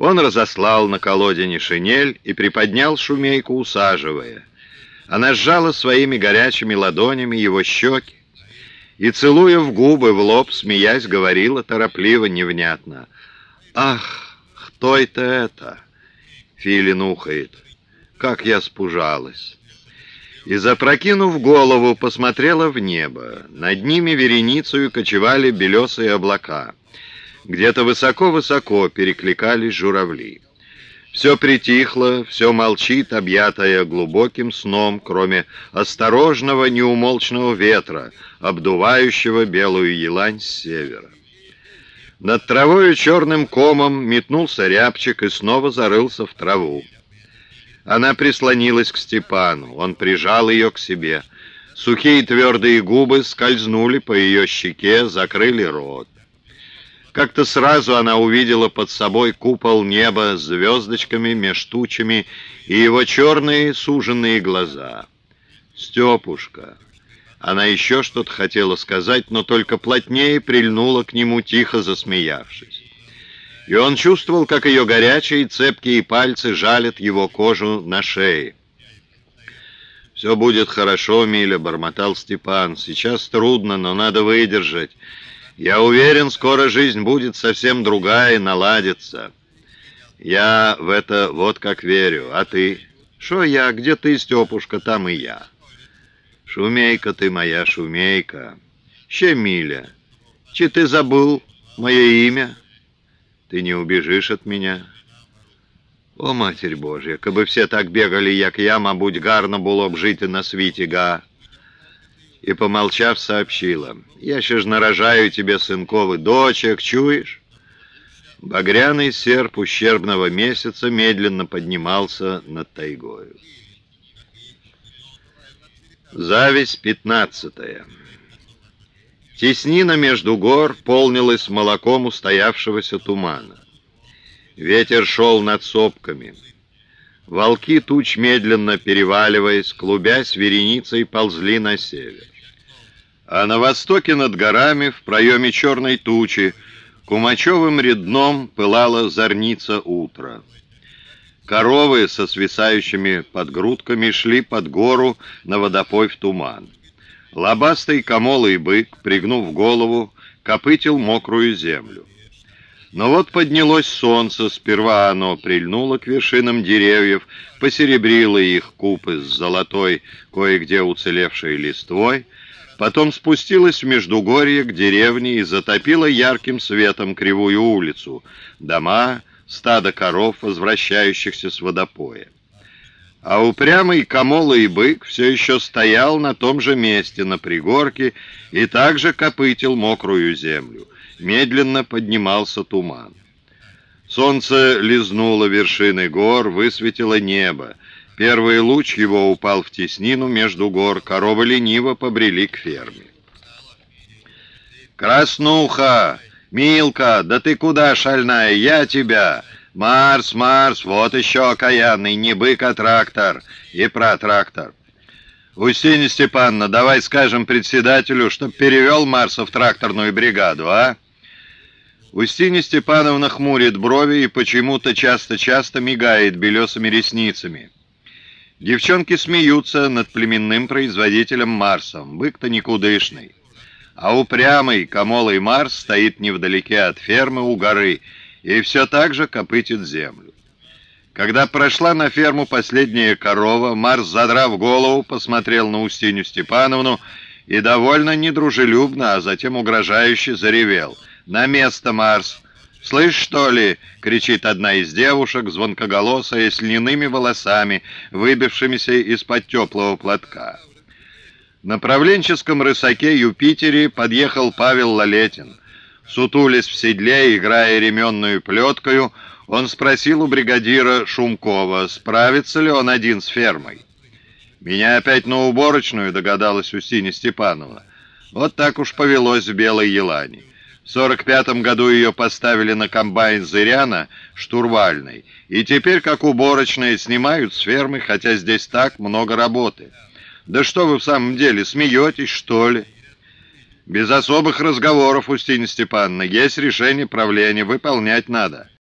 Он разослал на колодине шинель и приподнял шумейку, усаживая. Она сжала своими горячими ладонями его щеки и, целуя в губы, в лоб, смеясь, говорила торопливо, невнятно. «Ах, кто это это?» Филин ухает. «Как я спужалась!» И, запрокинув голову, посмотрела в небо. Над ними вереницею кочевали белесые облака. Где-то высоко-высоко перекликались журавли. Все притихло, все молчит, объятое глубоким сном, кроме осторожного неумолчного ветра, обдувающего белую елань с севера. Над травою черным комом метнулся рябчик и снова зарылся в траву. Она прислонилась к Степану, он прижал ее к себе. Сухие твердые губы скользнули по ее щеке, закрыли рот. Как-то сразу она увидела под собой купол неба с звездочками меж тучами и его черные суженные глаза. «Степушка!» Она еще что-то хотела сказать, но только плотнее прильнула к нему, тихо засмеявшись. И он чувствовал, как ее горячие цепкие пальцы жалят его кожу на шее. «Все будет хорошо, Миля», — бормотал Степан. «Сейчас трудно, но надо выдержать. Я уверен, скоро жизнь будет совсем другая, наладится. Я в это вот как верю. А ты? Шо я? Где ты, Степушка, там и я. Шумейка ты моя, шумейка. Ще, Миля, чи ты забыл мое имя? Ты не убежишь от меня. О, Матерь Божья, кабы все так бегали, як я, мабуть, гарно було б жити на світі, га и, помолчав, сообщила. «Я ж нарожаю тебе, сынковы, дочек, чуешь?» Багряный серп ущербного месяца медленно поднимался над тайгою. Зависть пятнадцатая. Теснина между гор полнилась молоком устоявшегося тумана. Ветер шел над сопками. Волки туч, медленно переваливаясь, клубясь вереницей, ползли на север а на востоке над горами, в проеме черной тучи, кумачевым рядном пылала зорница утра. Коровы со свисающими подгрудками шли под гору на водопой в туман. Лобастый комолый бык, пригнув голову, копытил мокрую землю. Но вот поднялось солнце, сперва оно прильнуло к вершинам деревьев, посеребрило их купы с золотой, кое-где уцелевшей листвой, Потом спустилась в Междугорье к деревне и затопила ярким светом кривую улицу, дома, стадо коров, возвращающихся с водопоя. А упрямый Камола бык все еще стоял на том же месте, на пригорке, и также копытил мокрую землю. Медленно поднимался туман. Солнце лизнуло вершины гор, высветило небо. Первый луч его упал в теснину между гор, коровы лениво побрели к ферме. «Краснуха! Милка, да ты куда, шальная? Я тебя! Марс, Марс, вот еще окаянный, не бык, а трактор! И про трактор!» «Устинья Степановна, давай скажем председателю, чтоб перевел Марса в тракторную бригаду, а?» Устинья Степановна хмурит брови и почему-то часто-часто мигает белесыми ресницами. Девчонки смеются над племенным производителем Марсом, бык-то никудышный. А упрямый комолый Марс стоит невдалеке от фермы у горы и все так же копытит землю. Когда прошла на ферму последняя корова, Марс, задрав голову, посмотрел на Устинью Степановну и довольно недружелюбно, а затем угрожающе заревел. «На место, Марс! «Слышь, что ли?» — кричит одна из девушек, звонкоголосая, с льняными волосами, выбившимися из-под теплого платка. На правленческом рысаке Юпитере подъехал Павел Лалетин. Сутулясь в седле, играя ременную плеткою, он спросил у бригадира Шумкова, справится ли он один с фермой. «Меня опять на уборочную», — догадалась Устинья Степанова. Вот так уж повелось в Белой Елане. В 45 году ее поставили на комбайн Зыряна штурвальной, и теперь, как уборочные, снимают с фермы, хотя здесь так много работы. Да что вы в самом деле, смеетесь, что ли? Без особых разговоров, Устинья Степановна, есть решение правления, выполнять надо.